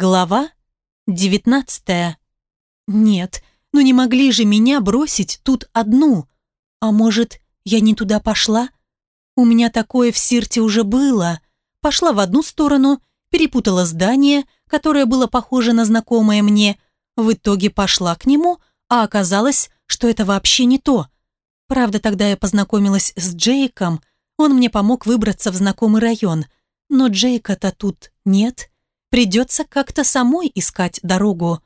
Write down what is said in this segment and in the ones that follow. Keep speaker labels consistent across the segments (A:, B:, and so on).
A: Глава 19 «Нет, ну не могли же меня бросить тут одну. А может, я не туда пошла? У меня такое в сердце уже было. Пошла в одну сторону, перепутала здание, которое было похоже на знакомое мне. В итоге пошла к нему, а оказалось, что это вообще не то. Правда, тогда я познакомилась с Джейком. Он мне помог выбраться в знакомый район. Но Джейка-то тут нет». Придется как-то самой искать дорогу.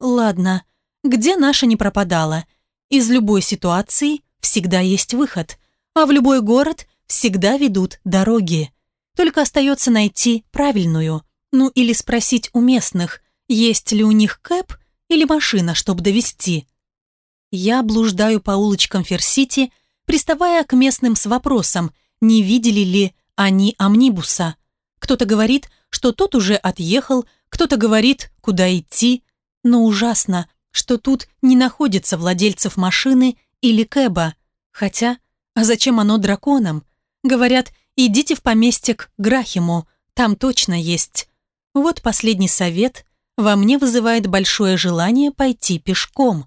A: Ладно, где наша не пропадала? Из любой ситуации всегда есть выход, а в любой город всегда ведут дороги. Только остается найти правильную, ну или спросить у местных, есть ли у них кэп или машина, чтобы довести. Я блуждаю по улочкам Ферсити, приставая к местным с вопросом, не видели ли они амнибуса. Кто-то говорит, что тот уже отъехал, кто-то говорит, куда идти. Но ужасно, что тут не находится владельцев машины или кэба. Хотя, а зачем оно драконам? Говорят, идите в поместье к Грахиму, там точно есть. Вот последний совет во мне вызывает большое желание пойти пешком.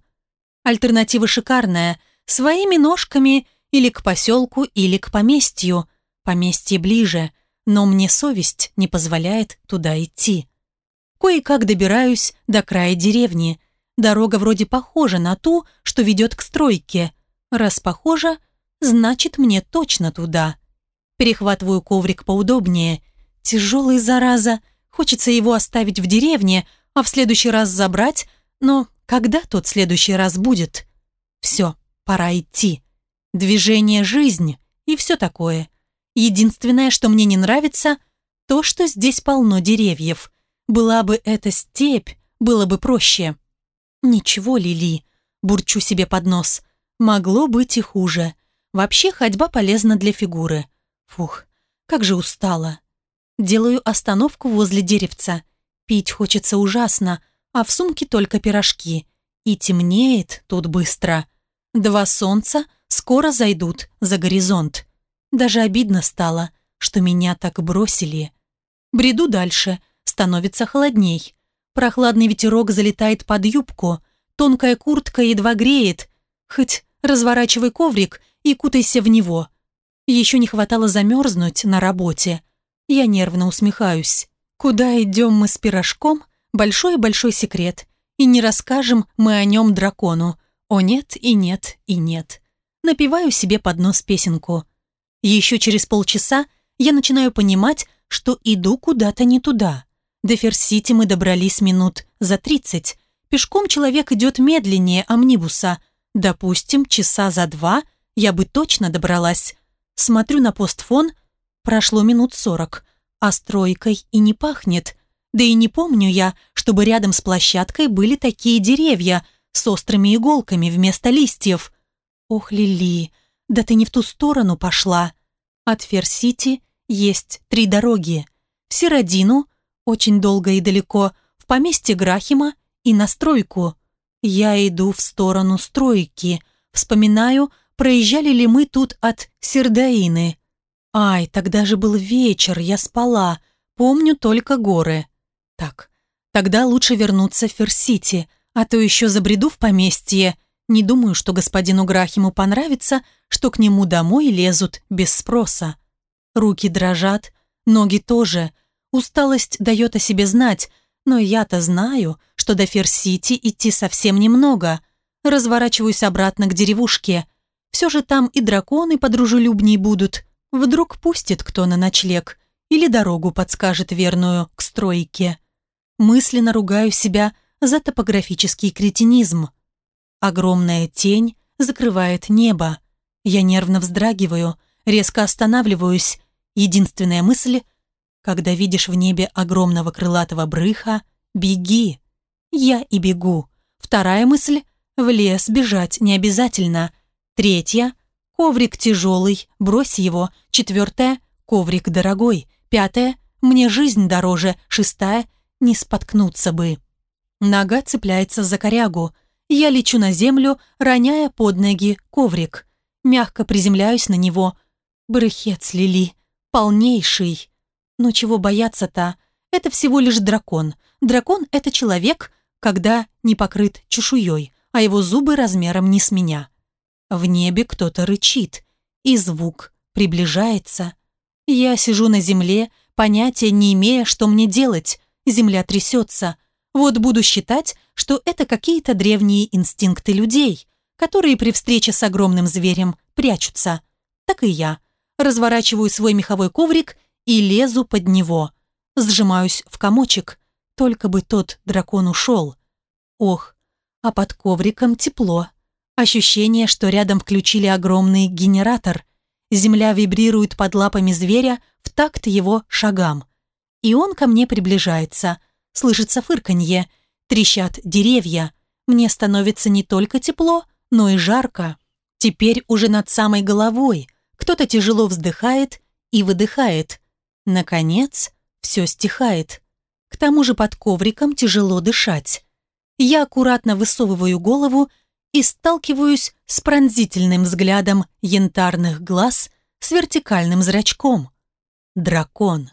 A: Альтернатива шикарная, своими ножками или к поселку, или к поместью. Поместье ближе но мне совесть не позволяет туда идти. Кое-как добираюсь до края деревни. Дорога вроде похожа на ту, что ведет к стройке. Раз похожа, значит мне точно туда. Перехватываю коврик поудобнее. Тяжелый, зараза. Хочется его оставить в деревне, а в следующий раз забрать, но когда тот следующий раз будет? Все, пора идти. Движение – жизнь и все такое. Единственное, что мне не нравится, то, что здесь полно деревьев. Была бы эта степь, было бы проще. Ничего, Лили, бурчу себе под нос. Могло быть и хуже. Вообще ходьба полезна для фигуры. Фух, как же устала. Делаю остановку возле деревца. Пить хочется ужасно, а в сумке только пирожки. И темнеет тут быстро. Два солнца скоро зайдут за горизонт. Даже обидно стало, что меня так бросили. Бреду дальше, становится холодней. Прохладный ветерок залетает под юбку, тонкая куртка едва греет. Хоть разворачивай коврик и кутайся в него. Еще не хватало замерзнуть на работе. Я нервно усмехаюсь. Куда идем мы с пирожком? Большой-большой секрет. И не расскажем мы о нем дракону. О нет и нет и нет. Напиваю себе под нос песенку. Еще через полчаса я начинаю понимать, что иду куда-то не туда. До Ферсити мы добрались минут за 30. Пешком человек идет медленнее амнибуса. Допустим, часа за два я бы точно добралась. Смотрю на постфон, прошло минут 40, а стройкой и не пахнет. Да и не помню я, чтобы рядом с площадкой были такие деревья с острыми иголками вместо листьев. Ох, Лили, да ты не в ту сторону пошла. От Ферсити есть три дороги. В Сиродину, очень долго и далеко, в поместье Грахима и на стройку. Я иду в сторону стройки. Вспоминаю, проезжали ли мы тут от Сердаины. Ай, тогда же был вечер, я спала. Помню только горы. Так, тогда лучше вернуться в Ферсити, а то еще забреду в поместье. Не думаю, что господину Грахиму понравится, что к нему домой лезут без спроса. Руки дрожат, ноги тоже. Усталость дает о себе знать, но я-то знаю, что до Ферсити идти совсем немного. Разворачиваюсь обратно к деревушке. Все же там и драконы подружелюбней будут. Вдруг пустит кто на ночлег или дорогу подскажет верную к стройке. Мысленно ругаю себя за топографический кретинизм. Огромная тень закрывает небо. Я нервно вздрагиваю, резко останавливаюсь. Единственная мысль — когда видишь в небе огромного крылатого брыха, беги. Я и бегу. Вторая мысль — в лес бежать не обязательно. Третья — коврик тяжелый, брось его. Четвертая — коврик дорогой. Пятая — мне жизнь дороже. Шестая — не споткнуться бы. Нога цепляется за корягу — я лечу на землю, роняя под ноги коврик. Мягко приземляюсь на него. Брыхет Лили. Полнейший. Но чего бояться-то? Это всего лишь дракон. Дракон — это человек, когда не покрыт чешуей, а его зубы размером не с меня. В небе кто-то рычит, и звук приближается. Я сижу на земле, понятия не имея, что мне делать. Земля трясется — вот буду считать, что это какие-то древние инстинкты людей, которые при встрече с огромным зверем прячутся. Так и я. Разворачиваю свой меховой коврик и лезу под него. Сжимаюсь в комочек. Только бы тот дракон ушел. Ох, а под ковриком тепло. Ощущение, что рядом включили огромный генератор. Земля вибрирует под лапами зверя в такт его шагам. И он ко мне приближается слышится фырканье, трещат деревья. Мне становится не только тепло, но и жарко. Теперь уже над самой головой. Кто-то тяжело вздыхает и выдыхает. Наконец, все стихает. К тому же под ковриком тяжело дышать. Я аккуратно высовываю голову и сталкиваюсь с пронзительным взглядом янтарных глаз с вертикальным зрачком. Дракон.